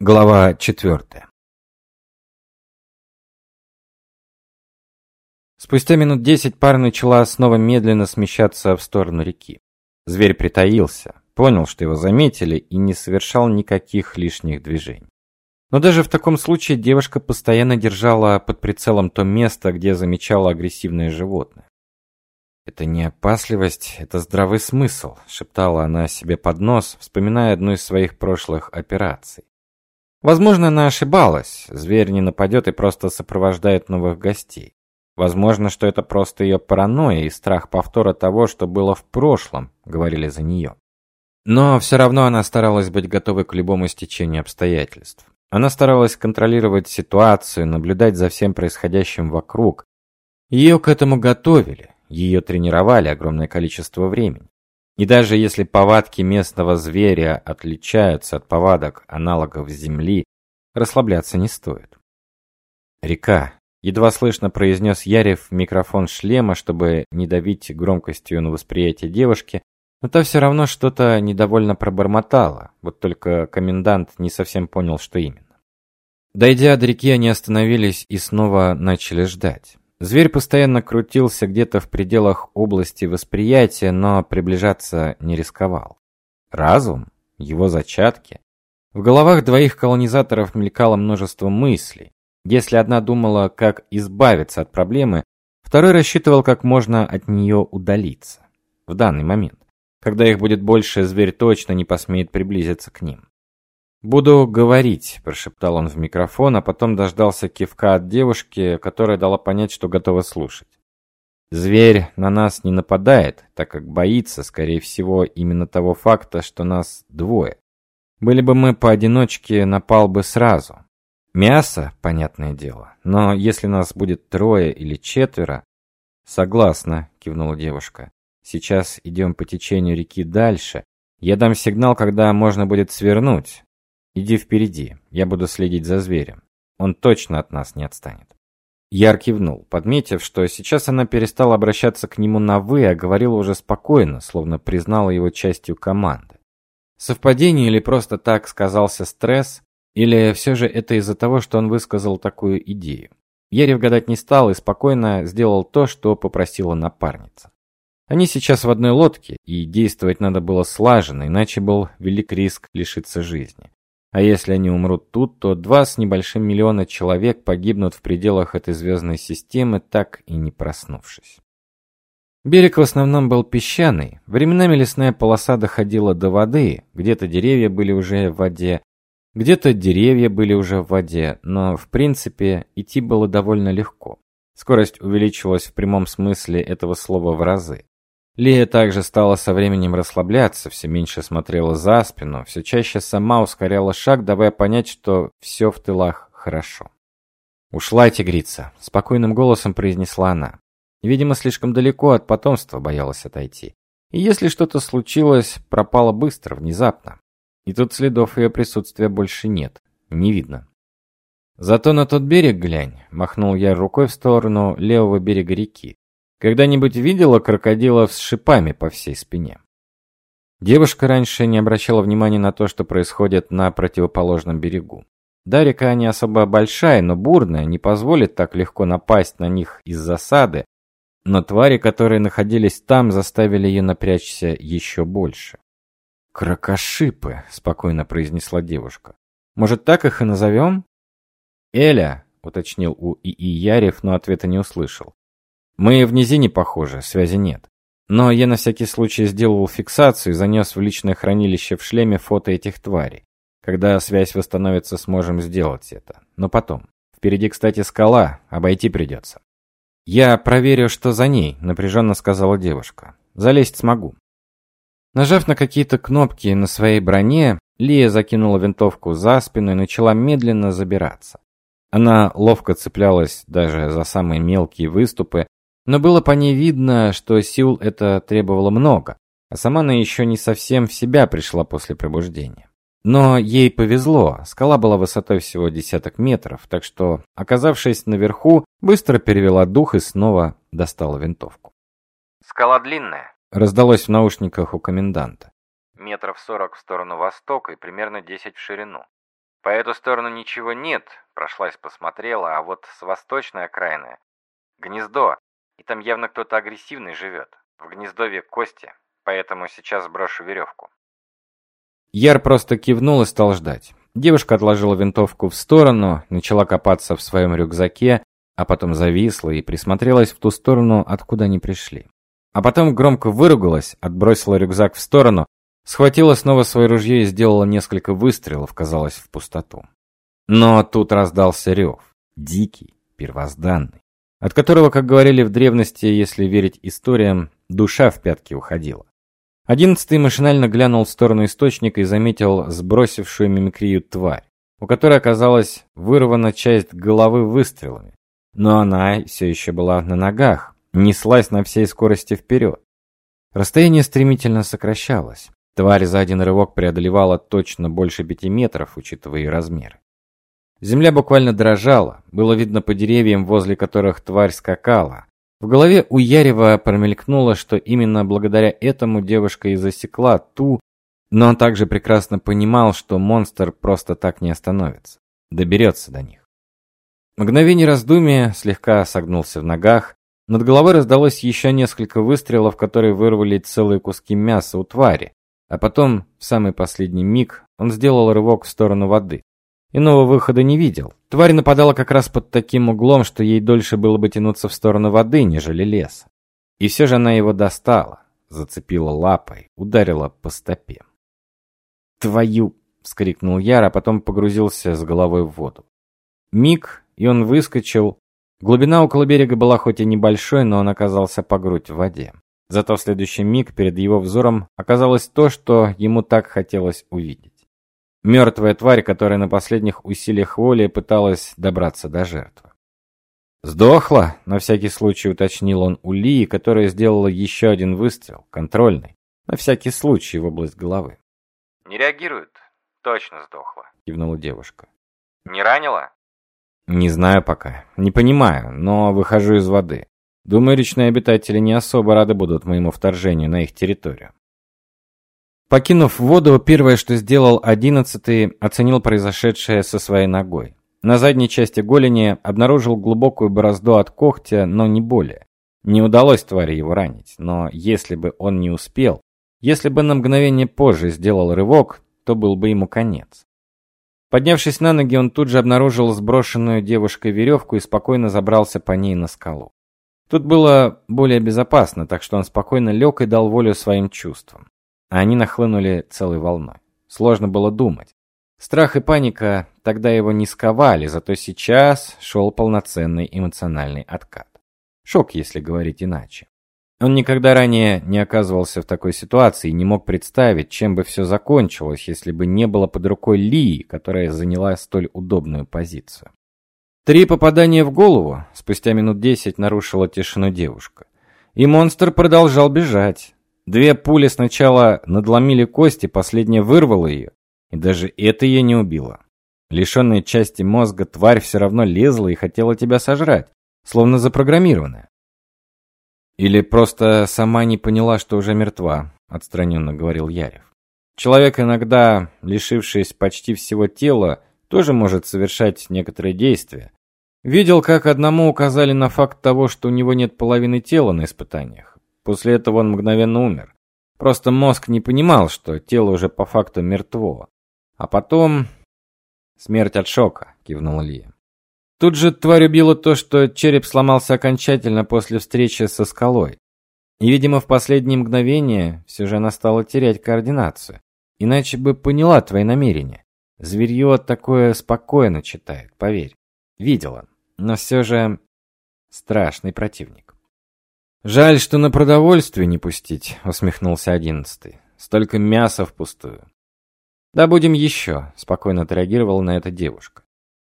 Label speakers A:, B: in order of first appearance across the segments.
A: Глава четвертая. Спустя минут десять пара начала снова медленно смещаться в сторону реки. Зверь притаился, понял, что его заметили, и не совершал никаких лишних движений. Но даже в таком случае девушка постоянно держала под прицелом то место, где замечала агрессивное животное. «Это не опасливость, это здравый смысл», — шептала она себе под нос, вспоминая одну из своих прошлых операций. Возможно, она ошибалась, зверь не нападет и просто сопровождает новых гостей. Возможно, что это просто ее паранойя и страх повтора того, что было в прошлом, говорили за нее. Но все равно она старалась быть готовой к любому стечению обстоятельств. Она старалась контролировать ситуацию, наблюдать за всем происходящим вокруг. Ее к этому готовили. Ее тренировали огромное количество времени. И даже если повадки местного зверя отличаются от повадок аналогов Земли, расслабляться не стоит. Река. Едва слышно произнес Ярев в микрофон шлема, чтобы не давить громкостью на восприятие девушки, но та все равно что-то недовольно пробормотала, вот только комендант не совсем понял, что именно. Дойдя до реки, они остановились и снова начали ждать. Зверь постоянно крутился где-то в пределах области восприятия, но приближаться не рисковал. Разум? Его зачатки? В головах двоих колонизаторов мелькало множество мыслей. Если одна думала, как избавиться от проблемы, второй рассчитывал, как можно от нее удалиться. В данный момент. Когда их будет больше, зверь точно не посмеет приблизиться к ним. «Буду говорить», – прошептал он в микрофон, а потом дождался кивка от девушки, которая дала понять, что готова слушать. «Зверь на нас не нападает, так как боится, скорее всего, именно того факта, что нас двое. Были бы мы поодиночке, напал бы сразу. Мясо, понятное дело, но если нас будет трое или четверо...» «Согласна», – кивнула девушка. «Сейчас идем по течению реки дальше. Я дам сигнал, когда можно будет свернуть. Иди впереди, я буду следить за зверем. Он точно от нас не отстанет. Яр кивнул, подметив, что сейчас она перестала обращаться к нему на «вы», а говорила уже спокойно, словно признала его частью команды. Совпадение или просто так сказался стресс, или все же это из-за того, что он высказал такую идею. Ярев гадать не стал и спокойно сделал то, что попросила напарница. Они сейчас в одной лодке, и действовать надо было слаженно, иначе был велик риск лишиться жизни. А если они умрут тут, то два с небольшим миллиона человек погибнут в пределах этой звездной системы, так и не проснувшись. Берег в основном был песчаный, временами лесная полоса доходила до воды, где-то деревья были уже в воде, где-то деревья были уже в воде, но в принципе идти было довольно легко. Скорость увеличилась в прямом смысле этого слова в разы. Лия также стала со временем расслабляться, все меньше смотрела за спину, все чаще сама ускоряла шаг, давая понять, что все в тылах хорошо. «Ушла тигрица», — спокойным голосом произнесла она. Видимо, слишком далеко от потомства боялась отойти. И если что-то случилось, пропала быстро, внезапно. И тут следов ее присутствия больше нет, не видно. «Зато на тот берег глянь», — махнул я рукой в сторону левого берега реки. Когда-нибудь видела крокодилов с шипами по всей спине? Девушка раньше не обращала внимания на то, что происходит на противоположном берегу. Да, река не особо большая, но бурная, не позволит так легко напасть на них из засады, но твари, которые находились там, заставили ее напрячься еще больше. «Крокошипы», — спокойно произнесла девушка. «Может, так их и назовем?» «Эля», — уточнил у ИИ Ярев, но ответа не услышал. Мы в низине похожи, связи нет. Но я на всякий случай сделал фиксацию и занес в личное хранилище в шлеме фото этих тварей. Когда связь восстановится, сможем сделать это. Но потом. Впереди, кстати, скала, обойти придется. «Я проверю, что за ней», — напряженно сказала девушка. «Залезть смогу». Нажав на какие-то кнопки на своей броне, Лия закинула винтовку за спину и начала медленно забираться. Она ловко цеплялась даже за самые мелкие выступы, но было по ней видно, что сил это требовало много, а сама она еще не совсем в себя пришла после пробуждения. Но ей повезло, скала была высотой всего десяток метров, так что, оказавшись наверху, быстро перевела дух и снова достала винтовку.
B: «Скала длинная», —
A: раздалось в наушниках у коменданта.
B: «Метров сорок в сторону востока и примерно десять в ширину. По эту сторону ничего нет, прошлась посмотрела, а вот с восточной окраины гнездо, и там явно кто-то агрессивный живет. В гнездовье кости, поэтому сейчас брошу веревку.
A: Яр просто кивнул и стал ждать. Девушка отложила винтовку в сторону, начала копаться в своем рюкзаке, а потом зависла и присмотрелась в ту сторону, откуда они пришли. А потом громко выругалась, отбросила рюкзак в сторону, схватила снова свое ружье и сделала несколько выстрелов, казалось, в пустоту. Но тут раздался рев, дикий, первозданный, от которого, как говорили в древности, если верить историям, душа в пятки уходила. Одиннадцатый машинально глянул в сторону источника и заметил сбросившую мимикрию тварь, у которой оказалась вырвана часть головы выстрелами. Но она все еще была на ногах, неслась на всей скорости вперед. Расстояние стремительно сокращалось. Тварь за один рывок преодолевала точно больше пяти метров, учитывая ее размеры. Земля буквально дрожала, было видно по деревьям, возле которых тварь скакала, в голове у Ярева промелькнуло, что именно благодаря этому девушка и засекла ту, но он также прекрасно понимал, что монстр просто так не остановится, доберется до них. Мгновение раздумия слегка согнулся в ногах, над головой раздалось еще несколько выстрелов, которые вырвали целые куски мяса у твари, а потом, в самый последний миг, он сделал рывок в сторону воды. Иного выхода не видел. Тварь нападала как раз под таким углом, что ей дольше было бы тянуться в сторону воды, нежели леса. И все же она его достала, зацепила лапой, ударила по стопе. «Твою!» — вскрикнул Яр, а потом погрузился с головой в воду. Миг, и он выскочил. Глубина около берега была хоть и небольшой, но он оказался по грудь в воде. Зато в следующий миг перед его взором оказалось то, что ему так хотелось увидеть. Мертвая тварь, которая на последних усилиях воли пыталась добраться до жертвы. «Сдохла?» — на всякий случай уточнил он у Лии, которая сделала еще один выстрел, контрольный, на всякий случай в область головы.
B: «Не реагирует? Точно сдохла», —
A: кивнула девушка.
B: «Не ранила?»
A: «Не знаю пока. Не понимаю, но выхожу из воды. Думаю, речные обитатели не особо рады будут моему вторжению на их территорию. Покинув воду, первое, что сделал одиннадцатый, оценил произошедшее со своей ногой. На задней части голени обнаружил глубокую борозду от когтя, но не более. Не удалось твари его ранить, но если бы он не успел, если бы на мгновение позже сделал рывок, то был бы ему конец. Поднявшись на ноги, он тут же обнаружил сброшенную девушкой веревку и спокойно забрался по ней на скалу. Тут было более безопасно, так что он спокойно лег и дал волю своим чувствам они нахлынули целой волной. Сложно было думать. Страх и паника тогда его не сковали, зато сейчас шел полноценный эмоциональный откат. Шок, если говорить иначе. Он никогда ранее не оказывался в такой ситуации и не мог представить, чем бы все закончилось, если бы не было под рукой Лии, которая заняла столь удобную позицию. Три попадания в голову спустя минут десять нарушила тишину девушка. И монстр продолжал бежать. Две пули сначала надломили кости, последняя вырвала ее, и даже это ее не убило. Лишенная части мозга тварь все равно лезла и хотела тебя сожрать, словно запрограммированная. Или просто сама не поняла, что уже мертва, отстраненно говорил Ярев. Человек иногда, лишившись почти всего тела, тоже может совершать некоторые действия. Видел, как одному указали на факт того, что у него нет половины тела на испытаниях. После этого он мгновенно умер. Просто мозг не понимал, что тело уже по факту мертво. А потом... Смерть от шока, кивнула Лия. Тут же тварь убила то, что череп сломался окончательно после встречи со скалой. И, видимо, в последние мгновения все же она стала терять координацию. Иначе бы поняла твои намерения. Зверье такое спокойно читает, поверь. Видела. Но все же страшный противник. Жаль, что на продовольствие не пустить, усмехнулся одиннадцатый. Столько мяса впустую. Да будем еще, спокойно отреагировала на это девушка.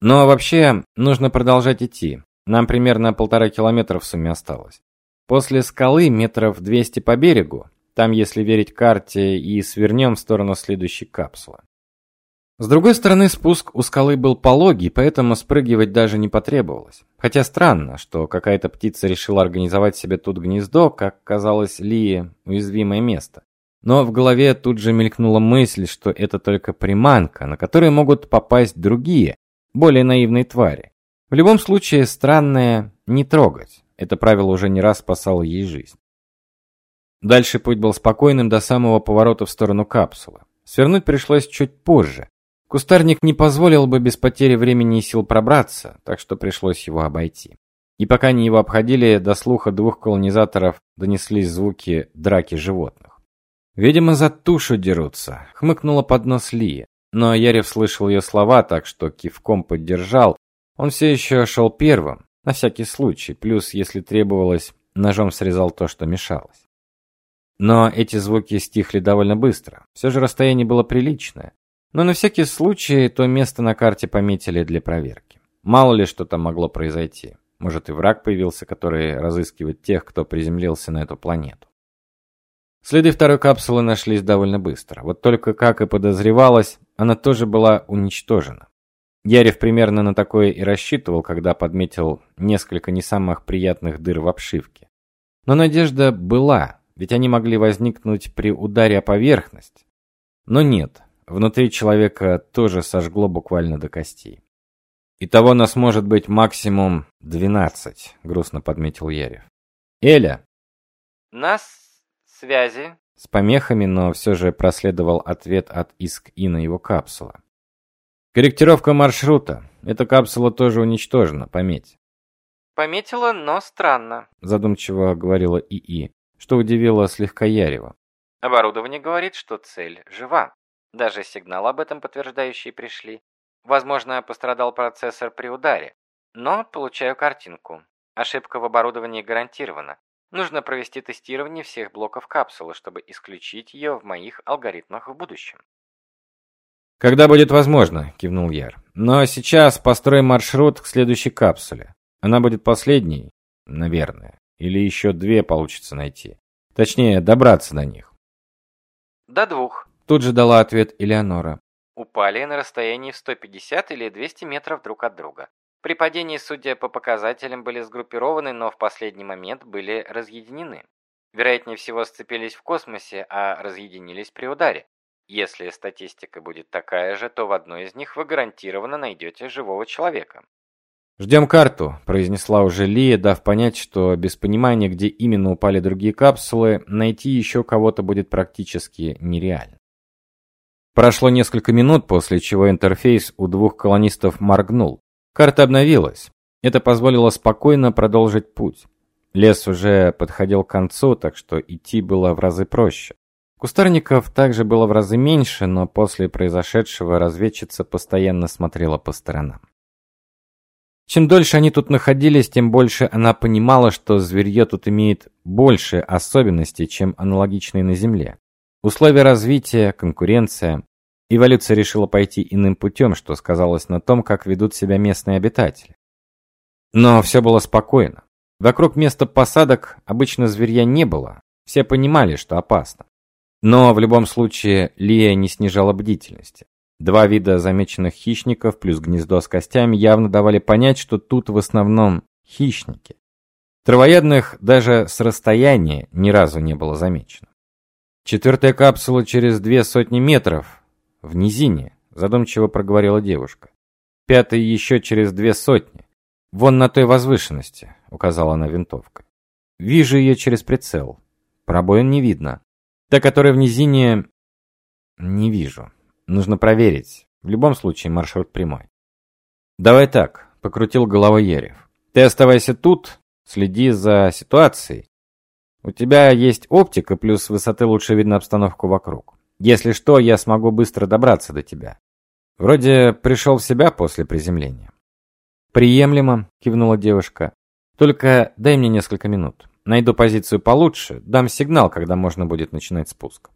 A: Но вообще нужно продолжать идти. Нам примерно полтора километра в сумме осталось. После скалы метров двести по берегу, там, если верить карте, и свернем в сторону следующей капсулы. С другой стороны, спуск у скалы был пологий, поэтому спрыгивать даже не потребовалось. Хотя странно, что какая-то птица решила организовать себе тут гнездо, как казалось Лии, уязвимое место. Но в голове тут же мелькнула мысль, что это только приманка, на которую могут попасть другие, более наивные твари. В любом случае, странное не трогать. Это правило уже не раз спасало ей жизнь. Дальше путь был спокойным до самого поворота в сторону капсулы. Свернуть пришлось чуть позже. Кустарник не позволил бы без потери времени и сил пробраться, так что пришлось его обойти. И пока они его обходили, до слуха двух колонизаторов донеслись звуки драки животных. «Видимо, за тушу дерутся», — хмыкнула под нос Лия. Но Ярев слышал ее слова, так что кивком поддержал. Он все еще шел первым, на всякий случай, плюс, если требовалось, ножом срезал то, что мешалось. Но эти звуки стихли довольно быстро. Все же расстояние было приличное. Но на всякий случай то место на карте пометили для проверки. Мало ли что там могло произойти. Может и враг появился, который разыскивает тех, кто приземлился на эту планету. Следы второй капсулы нашлись довольно быстро. Вот только, как и подозревалось, она тоже была уничтожена. Ярев примерно на такое и рассчитывал, когда подметил несколько не самых приятных дыр в обшивке. Но надежда была, ведь они могли возникнуть при ударе о поверхность. Но нет, внутри человека тоже сожгло буквально до костей. Итого нас может быть максимум двенадцать, грустно подметил Ярев. Эля.
B: Нас связи.
A: С помехами, но все же проследовал ответ от Иск-И на его капсула. Корректировка маршрута. Эта капсула тоже уничтожена, пометь.
B: Пометила, но странно,
A: задумчиво говорила ИИ, что удивило слегка Ярева.
B: Оборудование говорит, что цель жива. Даже сигнал об этом подтверждающие пришли. Возможно, пострадал процессор при ударе. Но получаю картинку. Ошибка в оборудовании гарантирована. Нужно провести тестирование всех блоков капсулы, чтобы исключить ее в моих алгоритмах в будущем.
A: «Когда будет возможно», — кивнул Яр. «Но сейчас построим маршрут к следующей капсуле. Она будет последней, наверное. Или еще две получится найти. Точнее, добраться до них».
B: «До двух», —
A: тут же дала ответ Элеонора
B: упали на расстоянии в 150 или 200 метров друг от друга. При падении, судя по показателям, были сгруппированы, но в последний момент были разъединены. Вероятнее всего сцепились в космосе, а разъединились при ударе. Если статистика будет такая же, то в одной из них вы гарантированно найдете живого человека.
A: «Ждем карту», – произнесла уже Лия, дав понять, что без понимания, где именно упали другие капсулы, найти еще кого-то будет практически нереально. Прошло несколько минут, после чего интерфейс у двух колонистов моргнул. Карта обновилась. Это позволило спокойно продолжить путь. Лес уже подходил к концу, так что идти было в разы проще. Кустарников также было в разы меньше, но после произошедшего разведчица постоянно смотрела по сторонам. Чем дольше они тут находились, тем больше она понимала, что зверье тут имеет больше особенностей, чем аналогичные на Земле. Условия развития, конкуренция. Эволюция решила пойти иным путем, что сказалось на том, как ведут себя местные обитатели. Но все было спокойно. Вокруг места посадок обычно зверья не было. Все понимали, что опасно. Но в любом случае Лия не снижала бдительности. Два вида замеченных хищников плюс гнездо с костями явно давали понять, что тут в основном хищники. Травоядных даже с расстояния ни разу не было замечено. Четвертая капсула через две сотни метров. В низине, задумчиво проговорила девушка. Пятая еще через две сотни. Вон на той возвышенности, указала она винтовкой. Вижу ее через прицел. Пробоин не видно. Та, которая в низине... Не вижу. Нужно проверить. В любом случае маршрут прямой. Давай так, покрутил головой Ерев. Ты оставайся тут, следи за ситуацией. У тебя есть оптика, плюс с высоты лучше видно обстановку вокруг. Если что, я смогу быстро добраться до тебя. Вроде пришел в себя после приземления. Приемлемо, кивнула девушка. Только дай мне несколько минут. Найду позицию получше, дам сигнал, когда можно будет начинать спуск.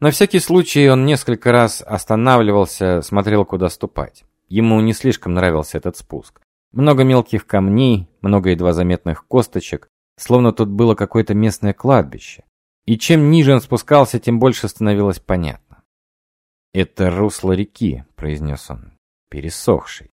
A: На всякий случай он несколько раз останавливался, смотрел, куда ступать. Ему не слишком нравился этот спуск. Много мелких камней, много едва заметных косточек, словно тут было какое-то местное кладбище. И чем ниже он спускался, тем больше становилось понятно. «Это русло реки», — произнес он, — «пересохший.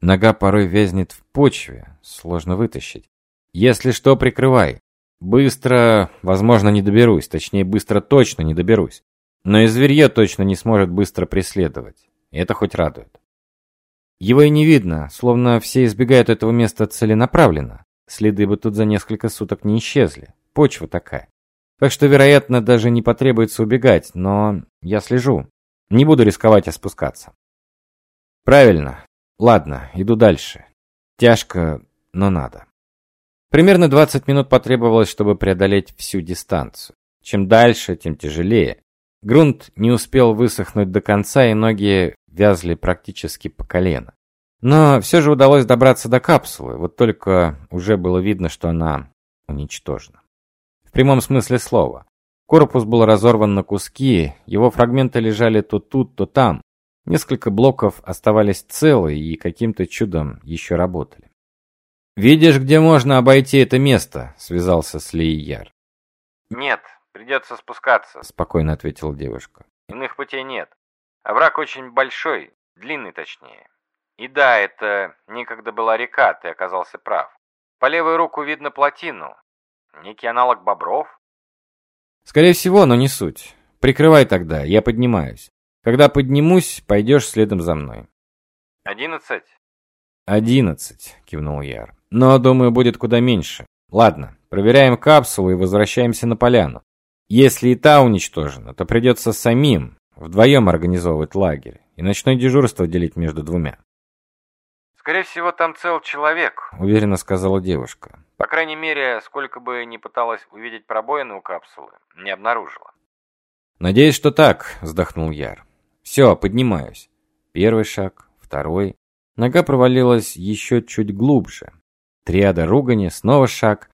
A: Нога порой вязнет в почве, сложно вытащить. Если что, прикрывай. Быстро, возможно, не доберусь, точнее, быстро точно не доберусь. Но и зверье точно не сможет быстро преследовать. Это хоть радует. Его и не видно, словно все избегают этого места целенаправленно. Следы бы тут за несколько суток не исчезли. Почва такая. Так что, вероятно, даже не потребуется убегать, но я слежу. Не буду рисковать и спускаться. Правильно. Ладно, иду дальше. Тяжко, но надо. Примерно 20 минут потребовалось, чтобы преодолеть всю дистанцию. Чем дальше, тем тяжелее. Грунт не успел высохнуть до конца, и ноги вязли практически по колено. Но все же удалось добраться до капсулы, вот только уже было видно, что она уничтожена. В прямом смысле слова. Корпус был разорван на куски, его фрагменты лежали то тут, то там. Несколько блоков оставались целы и каким-то чудом еще работали. «Видишь, где можно обойти это место?» — связался с Лияр.
B: «Нет, придется спускаться», — спокойно ответила девушка. «Иных путей нет. Овраг очень большой, длинный точнее. И да, это некогда была река, ты оказался прав. По левую руку видно плотину. Некий аналог бобров?»
A: «Скорее всего, но не суть. Прикрывай тогда, я поднимаюсь. Когда поднимусь, пойдешь следом за мной».
B: «Одиннадцать?»
A: «Одиннадцать», — кивнул Яр. Но, думаю, будет куда меньше. Ладно, проверяем капсулу и возвращаемся на поляну. Если и та уничтожена, то придется самим, вдвоем организовывать лагерь и ночное дежурство делить между двумя.
B: «Скорее всего, там цел человек», —
A: уверенно сказала девушка.
B: «По крайней мере, сколько бы ни пыталась увидеть пробоины у капсулы, не обнаружила».
A: «Надеюсь, что так», — вздохнул Яр. «Все, поднимаюсь. Первый шаг, второй». Нога провалилась еще чуть глубже, Триада ругани, снова шаг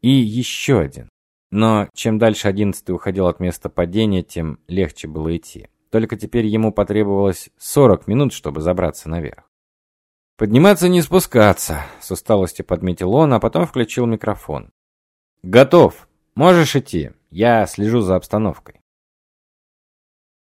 A: и еще один. Но чем дальше одиннадцатый уходил от места падения, тем легче было идти. Только теперь ему потребовалось 40 минут, чтобы забраться наверх. «Подниматься не спускаться», — с усталостью подметил он, а потом включил микрофон. «Готов. Можешь идти. Я слежу за обстановкой».